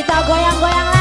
Kita goyang-goyang